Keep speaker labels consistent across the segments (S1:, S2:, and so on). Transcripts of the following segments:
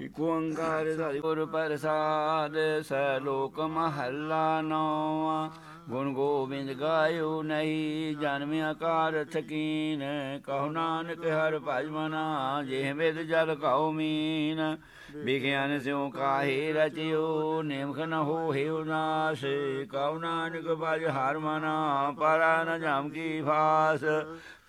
S1: ਇਕ ਓੰਕਾਰ ਧਾਰੀ ਪ੍ਰਸਾਦ ਸੈ ਲੋਕ ਮਹੱਲਾ ਨੌਵਾਂ। ਗੁਣ ਗੋਬਿੰਦ ਗਾਇਓ ਨਹੀਂ, ਜਨਮ ਆਕਾਰ ਥਕੀਨ। ਕਹੋ ਨਾਨਕ ਹਰ ਭਜ ਮਨਾ, ਜਿਹ ਵੇਦ ਜਲ ਕਉ ਮੀਨ। ਵਿਗਿਆਨ ਸਿਉ ਕਾਹੇ ਰਚਿਓ, ਨਿਮਖ ਨ ਹੋਹਿ ਉਨਾਸ। ਕਹੋ ਨਾਨਕ ਭਜ ਹਰ ਮਨਾ, ਪਰਾ ਨ ਜਮ ਕੀ ਫਾਸ।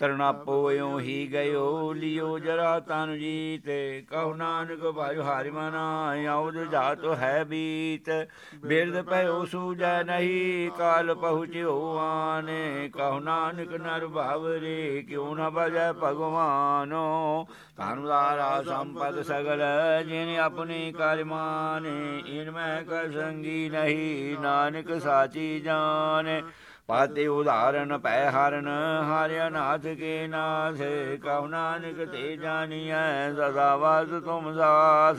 S1: ਤਰਣਾ ਪੋਇਓ ਹੀ ਗਇਓ, ਲਿਓ ਜਰਾ ਤਨ ਜੀਤੇ। ਕਹੋ ਨਾਨਕ ਭਜ ਹਰਿ ਮਨਾ ਆਉਦ ਜਾਤ ਹੈ ਬੀਤ। ਬਿਰਦ ਪਇਓ ਸੂਜੈ ਨਹੀਂ, ਕਾਲ ਪਹੁੰਚਿਓ ਆਨੇ। ਕਹੋ ਨਾਨਕ ਨਰ ਭਾਵ ਰੇ ਕਿਉ ਨ ਭਜੈ ਭਗਵਾਨੋ। ਧਨੁਦਾਰਾ ਸੰਪਦ ਸਗਲ, ਜਿਨ ਆਪਣੀ ਕਰ ਮਾਨੇ। ਇਨ ਮੈਂ ਕਰ ਸੰਗੀ ਨਹੀਂ, ਨਾਨਕ ਸਾਚੀ ਜਾਣੇ। ਪਾਤੇ ਉਦਾਹਰਨ, ਪੈ ਹਰਨ, ਹਾਰਿਆ ਨਾਥ ਕੇ ਨਾਥ ਕਹੋ ਨਾਨਕ ਤੇ ਜਾਣੀਐ, ਸਦਾ ਵਾਸ ਤੁਮ ਸਾਸ।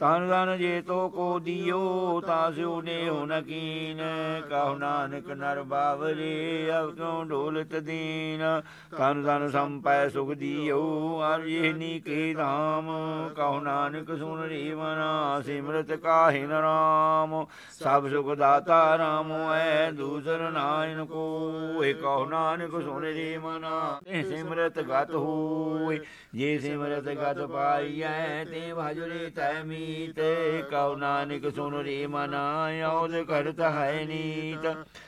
S1: ਤਨ ਤਨ ਜੇ ਤੋ ਕੋ ਦਿਓ, ਤਾ ਸਿਉ ਨੇ ਹੁਨ ਕੀਨ। ਕਹੋ ਨਾਨਕ ਨਰ ਬਾਵਰੇ ਅਬ ਕਿਉ ਢੋਲਤ ਦੀਨ। ਤਨ ਤਨ ਸੰਪੈ ਸੁਖ ਦਿਓ, ਅਰ ਇਹ ਨੀਕੇ ਧਾਮ। ਕਹੋ ਨਾਨਕ ਸੁਨ ਰੀ ਮਨਾ ਸਿਮਰਤ ਕਾਹਿ ਰਾਮ। ਸਭ ਸੁਖ ਦਾਤਾ ਰਾਮ ਐ ਦੂਸਰ ਨਾਇਨ ਕੋਇ ਕਹੋ ਨਾਨਕ ਸੁਣ ਰੀ ਮਨਾ। ਤੇ ਸਿਮਰਤ ਗਤ ਹੋਇ ਜੇ ਸਿਮਰਤ ਗਤ ਪਾਈਐ, ਤੇ ਭਜਰੇ ਤੈ ਮੀਤ। ਕਹੋ ਨਾਨਕ ਸੁਨ ਰੀ ਮਨਾ, ਔਦ ਕਰਤ ਹੈ ਨੀਤ।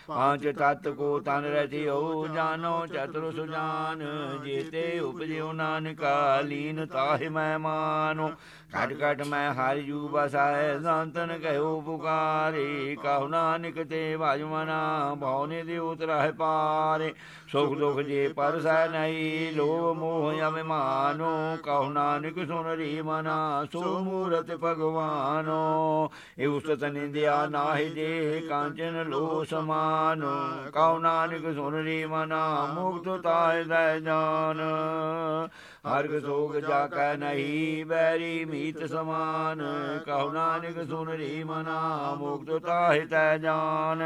S1: ਪਾਂਚ ਤਤ ਕੋ ਤਨ ਰਚਿਓ ਜਾਨੋ ਚਤੁਰ ਸੁਜਾਨ। ਜੀਤੇ ਉਪਜਿਓ ਨਾਨਕਾ, ਲੀਨ ਤਾਹਿ ਮੈਂ ਮਾਨੋ। ਘਟ ਘਟ ਮੈਂ ਹਰਿ ਜੂ ਬਸਾਏ ਸੰਤਨ ਕਹਿਓ ਪੁਕਾਰੇ। ਕਹੋ ਨਾਨਕ ਤੇ ਭਜ ਮਨਾ ਭਉਨੇ ਦੇ ਉਤਰਹਿ ਪਾਰੇ। ਸੁਖ ਦੁਖ ਜੇ ਪਰਸੈ ਨਹੀਂ, ਲੋਭ ਮੋਹ ਅਭਿਮਾਨੋ ਕਹੋ ਨਾਨਕ ਸੁਨ ਰੀ ਮਨਾ, ਸੋ ਮੂਰਤ ਭਗਵਾਨੋ। ਇਹ ਉਸਤ ਨਿੰਦਿਆ ਨਾਹਿ ਜੇ, ਕਾਂਚਨ ਲੋ ਸਮਾਨ ਕਹੋ ਨਾਨਕ ਸੁਨ ਰੀ ਮਨਾ, ਮੁਕਤ ਤਾਇ ਲੈ ਜਾਨ। ਹਰਗ ਸੋਗ ਜਾ ਕੈ ਨਹੀਂ ਬੈਰੀ ਮੀਤ ਸਮਾਨ। ਕਹੋ ਨਾਨਕ ਸੁਨ ਰੀ ਮਨਾ, ਮੁਕਤ ਤਾਹਿ ਤੈ ਜਾਨ।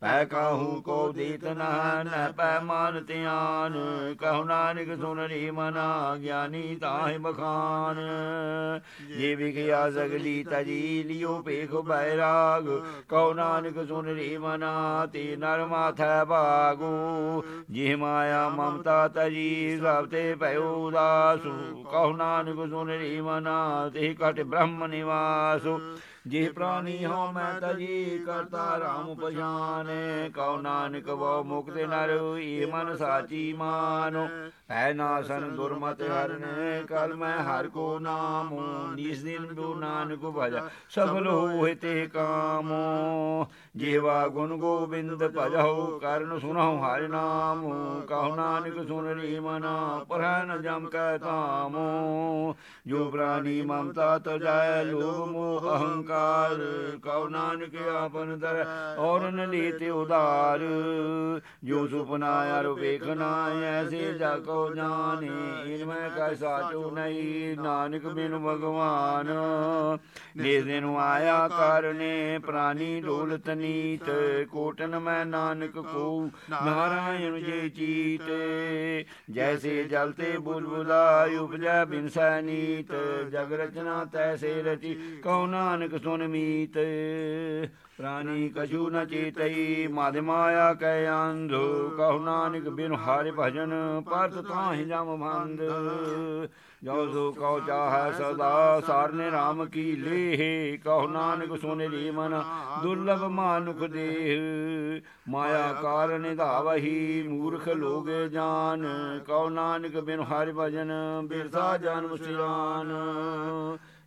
S1: ਪੈ ਕਾਹੂ ਕੋ ਦੀਤ ਨਾ ਪੈ ਮਨ ਧਿਆਨ। ਕਹੋ ਨਾਨਕ ਸੁਨ ਰੀ ਮਨਾ, ਗਿਆਨੀ ਤਾਹਿ ਬਖਾਨ ਜੇ ਵਿਖਿਆ ਸਗਲੀ ਤਜੀ, ਲਿਓ ਪੇਖ ਬੈਰਾਗ। ਕਹੋ ਨਾਨਕ ਸੁਨ ਰੀ ਮਨਾ, ਤੇ ਨਰ ਮਾਥੈ ਭਾਗੂ। ਜਿਹ ਮਾਇਆ ਮਮਤਾ ਤਜੀ, ਸਭ ਤੇ ਭਇਓ ਉਦਾਸੂ ਕਹੁ ਨਾਨਕ ਸੁਨ ਮਨਾ ਤੇ ਕਟ ਬ੍ਰਹਮ ਨਿਵਾਸੂ। ਜੇ ਪ੍ਰਾਨੀ ਹੋ ਮੈਂ ਤਜੀ ਕਰਤਾ ਰਾਮ ਪਛਾਨੇ ਕਉ ਨਾਨਕ ਵੋ ਮੁਕਤ ਨਰ ਈ ਮਨ ਸਾਚੀ ਮਾਨੋ। ਹੈ ਨਾਸਨ ਦੁਰਮਤ ਹਰਨੇ ਕਲ ਮੈਂ ਹਰ ਕੋ ਨਾਮ। ਨਿਸ ਦਿਨ ਬੂ ਨਾਨਕ ਭਜਾ। ਸਫਲ ਹੋਏ ਤੇ ਕਾਮੋ। ਜੀਵਾ ਗੁਣ ਗੋਬਿੰਦ ਭਜਹੁ ਕਰਨ ਸੁਨਹੁ ਹਰਿ ਨਾਮ। ਕਹੋ ਨਾਨਕ ਸੁਨ ਰੀ ਮਨਾ ਪਰਹਿ ਨ ਜਮ ਕੈ ਤਾਮੋ ਜੋ ਪ੍ਰਾਨੀ ਮਮਤਾ ਤਜੈ ਲੋਭ ਮੋਹ ਅਹੰਕਾਰ। ਕਉ ਨਾਨਕ ਆਪਨ ਦਰ ਔਰ ਨ ਲੀਤੇ ਉਦਾਰ ਜੋ ਸੁਪਨਾ ਅਰ ਵੇਖਨਾ ਐਸੇ ਜਾ ਕੋ ਜਾਣੇ। ਇਨ ਮੈਂ ਕਾ ਸਾਚੋ ਨਹੀਂ, ਨਾਨਕ ਬਿਨ ਭਗਵਾਨ। ਨਿਸ ਦਿਨ ਆਇਆ ਕਰਨੇ, ਪ੍ਰਾਨੀ ਡੋਲਤ ਨੀਤ, ਕੋਟਨ ਮੈਂ ਨਾਨਕ ਕੋ, ਨਾਰਾਇਣ ਜੇ ਚੀਤ। ਜੈਸੇ ਜਲ ਤੇ ਬੁਲਬੁਲਾ ਉਪਜੈ ਬਿਨ ਸੈ ਨੀਤ, ਜਗ ਰਚਨਾ ਤੈਸੇ ਰਚੀ, ਕਉ ਨਾਨਕ ਸੁਨ ਮੀਤ। ਪ੍ਰਾਨੀ ਕਛੂ ਨ ਚੇਤਈ ਮਾਧਿ ਮਾਇਆ ਕੈ ਅੰਧ। ਕਹു ਨਾਨਕ ਬਿਨ ਹਾਰਿ ਭਜਨ ਪਰਤ ਤਾਹਿ ਜਮ ਭੰਦ ਜੋ ਸੋ ਕਉ ਚਾਹੈ ਸਦਾ ਸਾਰਨੇ RAM ਕੀ ਲੇਹ। ਕਹു ਨਾਨਕ ਸੁਨ ਰੀ ਮਨ ਦੁਰਲਭ ਮਾਨੁਖ ਦੇਹ। ਮਾਇਆ ਕਾਰਨ ਧਾਵਹੀ ਮੂਰਖ ਲੋਗੇ ਜਾਨ। ਕਹੂ ਨਾਨਕ ਬਿਨ ਹਰਿ ਭਜਨ ਬਿਰਸਾ ਜਨਮ ਸਿਰਾਨ।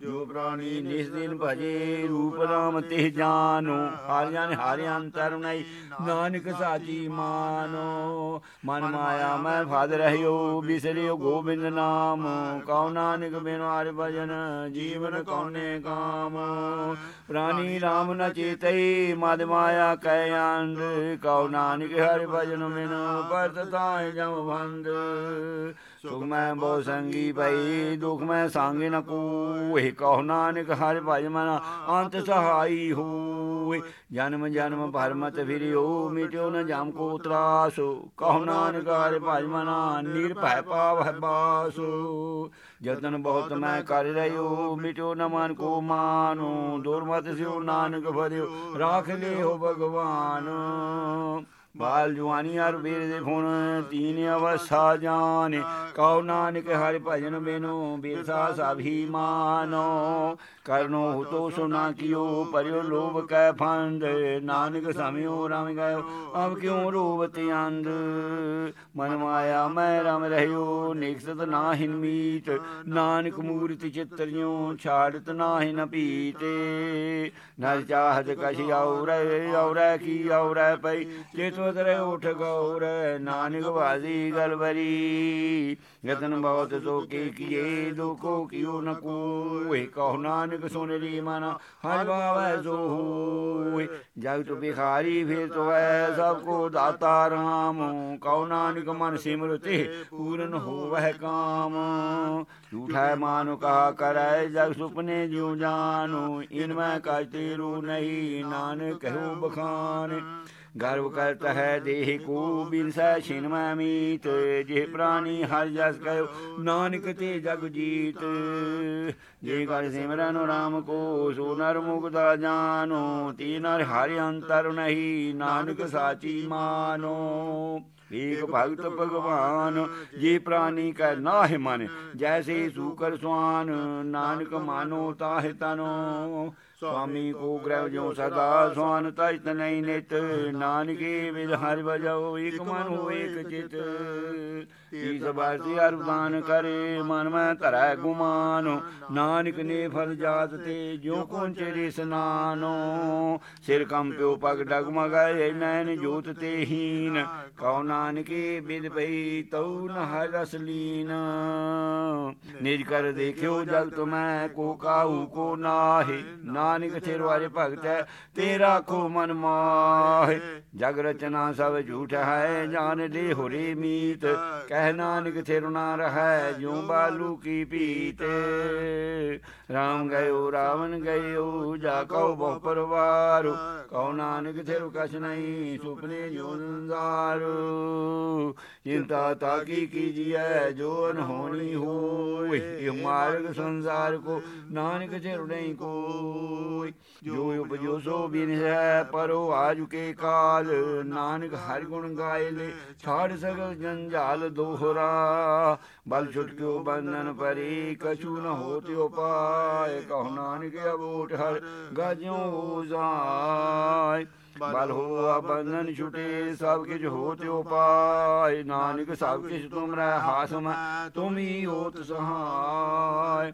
S1: ਜੋ ਪ੍ਰਾਣੀ ਨਿਸ ਦਿਨ ਭਜੇ ਰੂਪ ਰਾਮ ਤੇ ਜਾਨੋ। ਹਾਰਿਆਂ ਨੇ ਹਾਰੇ ਅੰਤਰ ਨਹੀਂ। ਨਾਨਕ ਸਾਚੀ ਮਾਨੋ। ਮਨ। ਮਾਇਆ ਮੈਂ ਫਾਦ ਰਹਿਓ ਬਿਸਰਿਓ ਗੋਬਿੰਦ ਨਾਮ। ਕਉ ਨਾਨਕ ਬਿਨ ਹਰਿ ਭਜਨ ਜੀਵਨ ਕੌਨੇ ਕਾਮ। ਪ੍ਰਾਨੀ RAM ਨ ਚੇਤਈ ਮਦ ਮਾਇਆ ਕੈ ਅੰਧ। ਕਉ ਨਾਨਕ ਹਰਿ ਭਜਨ ਬਿਨ ਪਰਤ ਤਾਇ ਜਮ ਬੰਦ। ਸੁਖ ਮੈਂ ਬਹੁ ਸੰਗੀ ਪਈ ਦੁਖ ਮੈਂ ਸੰਗ ਨ ਕੋਇ ਕਹੋ ਨਾਨਕ ਹਰਿ ਭਜ ਅੰਤ ਸਹਾਈ ਹੋਏ ਜਨਮ ਜਨਮ ਭਰ ਮਤ ਫਿਰਿਓ, ਮਿਟਿਓ ਨ ਜਮ ਕੋ ਤਰਾਸ। ਕਹੋ ਨਾਨਕ ਹਰਿ ਭਜ ਮਨ ਨਿਰਭੈ ਪਾਵਹਿ ਬਾਸੁ। ਜਤਨ ਬਹੁਤ ਮੈਂ ਕਰ ਰਹਿਓ, ਮਿਟਿਓ ਨ ਮਨ ਕੋ ਮਾਨੋ। ਦੁਰਮਤ ਸਿਓ ਨਾਨਕ ਭਰਿਓ ਰਾਖ ਲਿਓ ਭਗਵਾਨ। ਬਾਲ ਜਵਾਨੀ ਅਰ ਵੀਰ ਦੇ ਫੁਣ ਤੀਨ ਅਵਸਾ ਜਾਣੇ। ਕਉ ਨਾਨਕ ਹਰਿ ਭਜਨ ਬਿਨੋ, ਬਿਰਸਾ ਸਭੀ ਮਾਨੋ। ਕਰਨੋ ਹੁਤੋ ਸੁਨਾ ਕੀਓ ਪਰਿਓ ਲੋਭ ਕੈ ਫੰਦ। ਨਾਨਕ ਸਮਿਓ ਰਮ ਗਇਓ, ਅਬ ਕਿਉ ਰੋਵਤ ਅੰਧ? ਮਨ ਮਾਇਆ ਮੈਂ ਰਮ ਰਹਿਓ, ਨਿਕਸਤ ਨਾ ਮੀਤ। ਨਾਨਕ ਮੂਰਤਿ ਚਿਤਰਿਓ, ਛਾੜਤ ਨਾਹਿਨ ਪੀਤੇ। ਨਰ ਚਾਹਤ ਕਛ ਔਰੈ ਔਰੈ ਕੀ ਔਰੈ ਪਈ ਚੇਤੋ ਤਰੇ ਉਠ ਗੌਰੈ, ਨਾਨਕ ਵਾਜੀ ਗਲਬਰੀ ਯਤਨ ਬਹੁਤ ਸੋ ਕੀ ਕੀਏ, ਦੁਖੋ ਕਿਉ ਨ ਕੋਇ ਕਹੋ ਨਾਨਕ ਸੁਨ ਰੀ ਮਨ, ਹਰਿ ਬਾਵੈ ਸੋ ਹੋਇ ਜਗਤ ਬਿਖਾਰੀ ਫਿਰ ਤੋ ਸਭ ਕੋ ਦਾਤਾ ਰਾਮ। ਕਹੋ ਨਾਨਕ ਮਨ ਸਿਮਰਤੇ, ਪੂਰਨ ਹੋਵੈ ਕਾਮ। ਝੂਠਾ ਮਾਨੁ ਕਹਾ ਕਰੈ, ਜਗ ਸੁਪਨੇ ਜਿਉ ਜਾਨੋ ਇਨ ਮੈਂ ਕਜ ਤੇਰੂ ਨਹੀਂ, ਨਾਨਕ ਕਹੋ ਬਖਾਨ। ਗਰਵ ਕਰਤ ਹੈ ਦੇਹ ਕੋ ਬਿਨਸੈ ਛਿਨ ਜੇ ਪ੍ਰਾਨੀ ਹਰ ਜਸ ਕਯੋ ਨਾਨਕ ਤੇ ਜਗ ਜੀਤ। ਜੇ ਕਰ ਸਿਮਰਨ ਰਾਮ ਕੋ, ਸੋ ਨਰ ਮੁਕਤਾ ਜਾਨੋ, ਤੀ ਨਰ ਹਰਿ ਅੰਤਰ ਨਹੀਂ, ਨਾਨਕ ਸਾਚੀ ਮਾਨੋ। ਏਕ ਭਗਤ ਭਗਵਾਨ, ਜੇ ਪ੍ਰਾਨੀ ਕੈ ਨਾਹਿ ਮਨ, ਜੈਸੇ ਸੂਕਰ ਸੁਆਨ ਨਾਨਕ ਮਾਨੋ ਤਾਹਿ ਤਨੋ। ਸੁਆਮੀ ਕੋ ਗ੍ਰਹਿ ਜੋ ਸਦਾ ਸਵਾਨ ਤਜਤ ਨਹੀਂ ਨਿਤ। ਨਾਨਕੇ ਵਿਦ ਹਰਿ ਵਜੋ ਇਕ ਮਨ ਹੋ ਇਕ ਚਿਤ। ਤੀਸ ਬਾਤੀ ਅਰਦਾਨ ਕਰੇ ਮਨ ਮੈਂ ਧਰੈ ਗੁਮਾਨ। ਨਾਨਕ ਨੇ ਫਲ ਜਾਤ ਤੇ ਜੋ ਕੋਨ ਚੇਰੇ ਸਨਾਨੋ ਸਿਰ ਕੰਪਿਓ ਪਗ ਡਗਮਗਾਏ ਨੈਣ ਜੋਤ ਤੇ ਹੀਨ। ਕਉ ਨਾਨਕੇ ਬਿਦ ਪਈ ਤਉ ਨ ਹਰਿ ਰਸ ਲੀਨ। ਨਿਜ ਕਰ ਦੇਖਿਓ ਜਗਤ ਮੈਂ ਕੋ ਕਾਹੂ ਕੋ ਨਾਹੀ। ਨਾਨਕ ਥਿਰਵਾਰੇ ਭਗਤ ਹੈ, ਤੇਰਾ ਕੋ ਮਨ ਮਾਹੇ। ਜਗ ਰਚਨਾ ਸਭ ਝੂਠ ਹੈ ਜਾਣ ਦੇ ਹੋਰੇ ਮੀਤ। ਕਹਿ ਨਾਨਕ ਥਿਰ ਨਾ ਰਹੈ, ਜਿਉ ਬਾਲੂ ਕੀ ਪੀਤ। ਰਾਮ ਗਇਓ, ਰਾਵਣ ਗਇਓ, ਜਾ ਕਉ ਬਹੁ ਪਰਵਾਰ। ਕਉ ਨਾਨਕ ਥਿਰ ਕਛ ਨਹੀਂ, ਸੁਪਨੇ ਜੋ ਸੰਸਾਰ ਚਿੰਤਾ ਤਾਕੀ ਕੀਜੀਐ ਜੋ ਅਨਹੋਣੀ ਹੋਇ ਇਹ ਮਾਰਗ ਸੰਸਾਰ ਕੋ, ਨਾਨਕ ਥਿਰ ਨਹੀਂ ਕੋਈ ਜੋ ਉਪਜੋ ਸੋ ਬਿਨ ਹੈ ਪਰੋ ਆਜੁ ਕੇ ਕਾਲ। ਨਾਨਕ ਹਰਿ ਗੁਣ ਗਾਏ ਲੈ ਛਾੜ ਸਗਲ ਜੰਜਾਲ ਦੋਹਰਾ। ਬਲ ਛੁਟਕਿਓ ਬੰਧਨ ਪਰੀ ਕਛੂ ਨ ਹੋਤਿ ਉਪਾਇ ਕਹੋ ਨਾਨਕ ਅਬੋਟ ਹਰ ਗਾਜਿਓ ਜਾਇ ਬਲ ਹੋਆ ਬੰਧਨ ਛੁਟੇ ਸਭ ਕਿਛ ਹੋਤਿ ਉਪਾਇ ਨਾਨਕ ਸਭ ਕਿਛ ਤੁਮਰਾ ਹਾਸ ਮੈਂ ਤੁਮੀ ਹੋਤ ਸਹਾਇ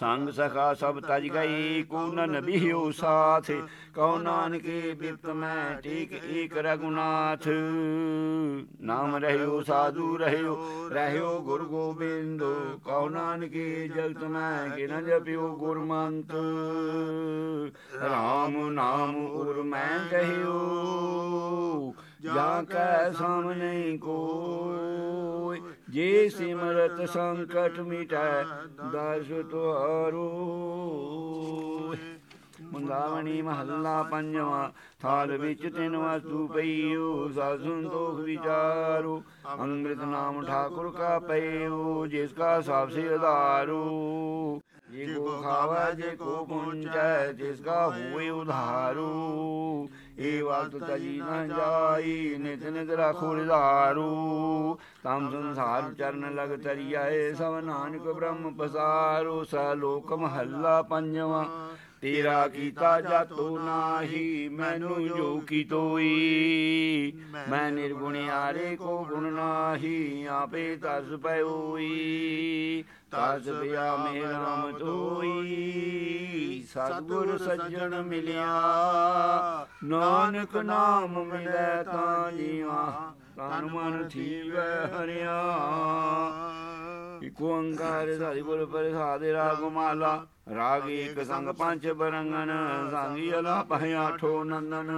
S1: ਸੰਗ ਸਖਾ ਸਭ ਤਜ ਗਈ ਕੋ ਨ ਨਬੀਓ ਸਾਥ, ਕਉ ਨਾਨਕੇ ਬਿਪਤ ਮੈਂ ਟੇਕ ਏਕ ਰਗੁਨਾਥ ਨਾਮ ਰਹਿਓ, ਸਾਧੂ ਰਹਿਓ ਰਹਿਓ ਗੁਰ ਗੋਬਿੰਦ, ਕਉ ਨਾਨਕੇ ਜਗਤ ਮੈਂ ਕਿ ਨ ਜਪਿਓ ਗੁਰਮੰਤ। ਰਾਮ ਨਾਮ ਉਰ ਮੈਂ ਕਹਿਓ ਜਾ ਕੈ ਸਾਮਨੇ ਕੋਈ ਜੇ ਸਿਮਰਤ ਸੰਕਟ ਮਿਟੈ ਦਰਸ ਤੁਹਾਰੋ। ਮੁੰਦਾਵਣੀ ਮਹੱਲਾ ਪੰਜਵਾਂ, ਥਾਲ ਵਿੱਚ ਤਿੰਨ ਵਸਤੂ ਪਈਓ ਸਾ ਸੰਤੋਖ ਵਿਚਾਰੋ। ਅੰਮ੍ਰਿਤ ਨਾਮ ਠਾਕੁਰ ਕਾ ਪਈਓ, ਜਿਸ ਕਾ ਸਭ ਸੇ ਆਧਾਰੋ। ਜੇ ਕੋ ਖਾਵਾ ਜੇ ਕੋ ਪੁੰਚੈ, ਜਿਸ ਕਾ ਹੋਏ ਉਧਾਰੂ। ਏ ਵਕਤ ਤਜੀ ਨ ਜਾਈ, ਨਿਤ ਨਿਤ ਰਾਖੋ ਰਿਧਾਰੂ ਤਮ ਸੰਸਾਰ ਚਰਨ ਲਗ ਤਰੀਆਏ ਸਭ ਨਾਨਕ ਬ੍ਰਹਮ ਪਸਾਰੂ। ਸ ਲੋਕ ਮਹੱਲਾ ਪੰਜਵਾਂ। ਤੇਰਾ ਕੀਤਾ ਜਾਤੋ ਨਾਹੀ, ਮੈਨੂੰ ਜੋ ਕੀ ਤੋਈ। ਮੈਂ ਨਿਰਗੁਣਿਆਰੇ ਕੋ ਗੁਣ ਨਾਹੀ, ਆਪੇ ਤਸ ਪਇਓਈ ਤਸ ਪਿਆ ਮੇਰਾ ਰਾਮ ਤੋਈ ਸਤਿਗੁਰ ਸੱਜਣ ਮਿਲਿਆ, ਨਾਨਕ ਨਾਮ ਮਿਲੈ ਤਾਂ ਜੀਵਾ, ਤਨ ਮਨ ਥੀਵੈ ਹਰਿਆ। ਇਕ ਓੰਕਾਰ ਸਾਰੀ ਬੋਲ ਪ੍ਰਸਾਦਿ ਰਾਗ ਰਾਗ ਏਕ ਸੰਗ ਪੰਜ ਬਰੰਗਨ ਸੰਗੀ ਅਲਾ ਪਹਿਆ ਠੋ ਨੰਦਨ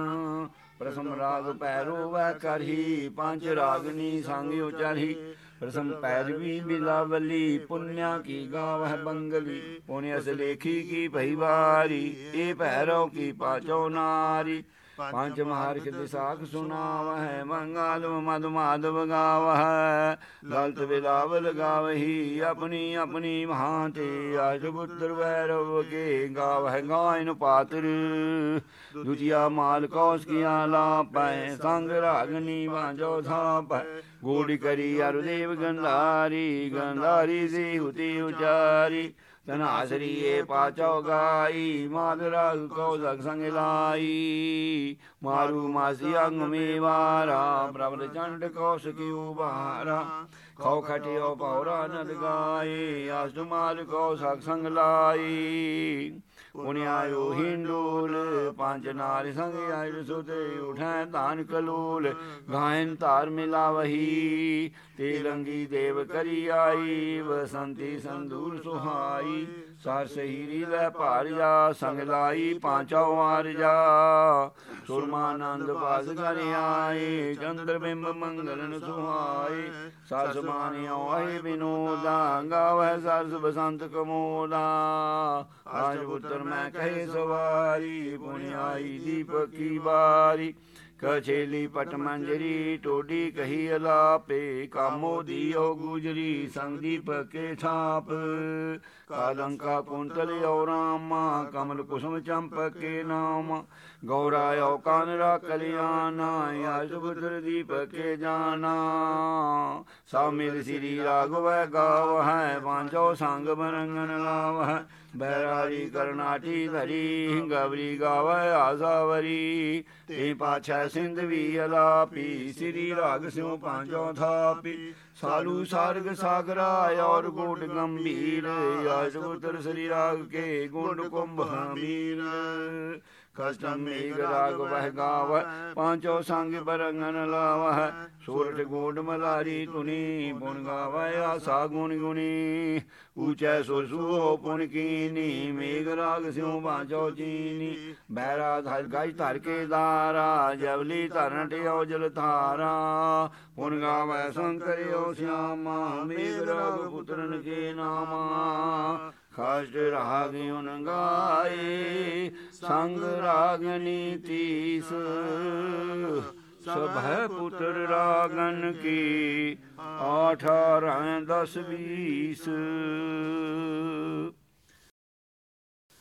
S1: ਪ੍ਰਸਮ ਰਾਗ ਪੈਰੋ ਵੈ ਕਰਹੀ ਪੰਜ ਰਾਗਨੀ ਸੰਗ ਉਚਰਹੀ ਪ੍ਰਸਮ ਪੈਰਵੀ ਬਿਲਾਵਲੀ ਪੁੰਨਿਆ ਕੀ ਗਾਵਹਿ ਬੰਗਲੀ ਪੁਨਿਅਸ ਲੇਖੀ ਕੀ ਭਈ ਵਾਰੀ ਇਹ ਭੈਰਵ ਕੀ ਪਾਚੋ ਨਾਰੀ ਪੰਜ ਮਹਾਰ ਕੇ ਸਾਖ ਸੁਨਾਵਹਿ ਮੰਗਲ ਮਦ ਮਾਧਵ ਗਾਵਹਿ। ਗਲਤ ਬਿਲਾਵਲ ਗਾਵਹੀ ਆਪਣੀ ਆਪਣੀ ਮਹਾਂਤੇ ਆਜ ਪੁੱਤਰ ਵੈਰਵ ਕੇ ਗਾਵਹਿ ਗਾਇਨ ਪਾਤਰ। ਦੁਤੀਆ ਮਾਲ ਕੌਸ ਕੀਆ ਲਾਪੈ ਸੰਗ ਰਾਗਨੀ ਵਾਂਜੋ ਥਾਪੈ। ਗੋੜੀ ਕਰੀ ਅਰੁਦੇਵ ਗੰਧਾਰੀ ਗੰਧਾਰੀ ਸੀ ਹੁਤੀ ਉਚਾਰੀ। ਤਨਾਸਰੀ ਏ ਪਾਚੋ ਗਾਈ ਮਾਦਰਾ ਕੋ ਜਗ ਸੰਗ ਲਾਈ। ਮਾਰੂ ਮਾਸੀ ਅੰਗ ਮੇ ਵਾਰਾ ਪ੍ਰਭਨ ਚੰਡ ਕੋ ਸਕਿਉ ਬਾਰਾ। ਖੋ ਖਟਿਓ ਪੌਰਾ ਨਦ ਗਾਏ, ਆਸੁ ਮਾਲ ਕੋ ਸਗ ਸੰਗ ਲਾਈ। ਪੁਨਿਆਇਓ ਹਿੰਦੂਲ ਪੰਜ ਨਾਰੀ ਸੰਗ ਆਇ ਸੁਤੇ ਉਠੈ ਧਾਨ ਕਲੂਲ, ਗਾਇਨ ਧਾਰ ਮਿਲਾਵਹੀ ਤੇ ਲੰਗੀ ਦੇਵ ਕਰੀ ਆਈ, ਬਸੰਤੀ ਸੰਦੂਰ ਸੁਹਾਈ, ਸਾਰ ਸਹੀਰੀ ਲੈ ਭਾਰ ਸੰਗ ਲਾਈ ਪਾਂਚੋ ਵਾਰ ਸੁਰਮਾਨੰਦ ਪਾਸ ਕਰ ਆਏ, ਚੰਦਰ ਬਿੰਬ ਮੰਗਲਨ ਸੁਹਾਏ ਸਾਰ ਸਮਾਨਿਓ ਆਏ ਬਿਨੋਦਾ ਗਾਵੈ ਸਰਸ ਬਸੰਤ ਕਮੋਦਾ। ਆਜ ਪੁੱਤਰ ਮੈਂ ਕਹੇ ਸਵਾਰੀ ਪੁਨਿਆਈ ਦੀਪਕ ਕੀ ਬਾਰੀ। ਕਛੇਲੀ ਪਟ ਮੰਜਰੀ, ਟੋਡੀ ਕਹੀ ਅਲਾਪੇ। ਕਾਮੋ ਦੀਓ ਗੁਜਰੀ ਸੰਗ ਦੀਪਕ ਕੇ ਛਾਪ ਕਾਲੰਕਾ ਕੁੰਤਲ ਓ ਰਾਮਾ ਕਮਲ ਕੁਸੁਮ ਚੰਪਕ ਕੇ ਨਾਮ ਗੌਰਾਇਓ ਕਾਨਰਾ ਕਲਿਆਣਾ ਆਜ ਪੁੱਤਰ ਦੀਪਕ ਕੇ ਜਾਣਾ ਸਾ ਮਿਲ ਸ੍ਰੀ ਰਾਘਵੈ ਗਾਵ ਹੈ ਵਾਂਝੋ ਸੰਗ ਬਰੰਗਨ ਲਾਵ ਹੈ ਬੈਰਾਰੀ ਕਰਨਾਟੀ ਧਰੀ ਗਵਰੀ ਗਾਵੈ ਆਜ਼ਾਵਰੀ ਤੇ ਪਾਛੈ ਸਿੰਧ ਵੀ ਅਲਾਪੀ ਸ੍ਰੀ ਰਾਗ ਸਿਉ ਪਾਂਜੋ ਥਾਪੀ ਸਾਲੂ ਸਾਰਗ ਸਾਗਰਾ ਔਰ ਗੋਟ ਗੰਭੀਰ ਆਜ ਪੁੱਤਰ ਸ੍ਰੀ ਰਾਗ ਕੇ ਗੁੰਡ ਕੁੰਭ ਹਮੀਰ ਕਸ਼ਟਮ ਮੇਘ ਰਾਗ ਵਹਿ ਗਾਵ ਪਾਂਚੋ ਸੰਗ ਬਰੰਗਨ ਲਾਵ ਸੂਰਠ ਗੋਡ ਮਲਾਰੀ ਤੁਨੀ ਪੁਨ ਗਾਵੈ ਆਸਾ ਗੁਣ ਗੁਣੀ। ਊਚੈ ਸੁਰ ਸੁਹੋ ਪੁਨ ਕੀਨੀ ਮੇਘ ਰਾਗ ਸਿਉ ਬਾਂਚੋ ਚੀਨੀ। ਬੈਰਾ ਧਰ ਗਾਈ ਧਰ ਕੇ ਦਾਰਾ ਜਵਲੀ ਧਰਨ ਟਿਓ ਜਲ ਧਾਰਾ। ਪੁਨ ਗਾਵੈ ਸੰਕਰਿਓ ਸਿਆਮਾ ਮੇਘ ਰਾਗ ਪੁੱਤਰਨ ਕੇ ਨਾਮਾ। ਖਾਸ ਰਾਗ ਉਨ ਗਾਏ ਸੰਗ ਰਾਗਨੀ ਤੀਸ ਸਭੈ ਪੁੱਤਰ ਰਾਗਨ ਕੀ 18 10 20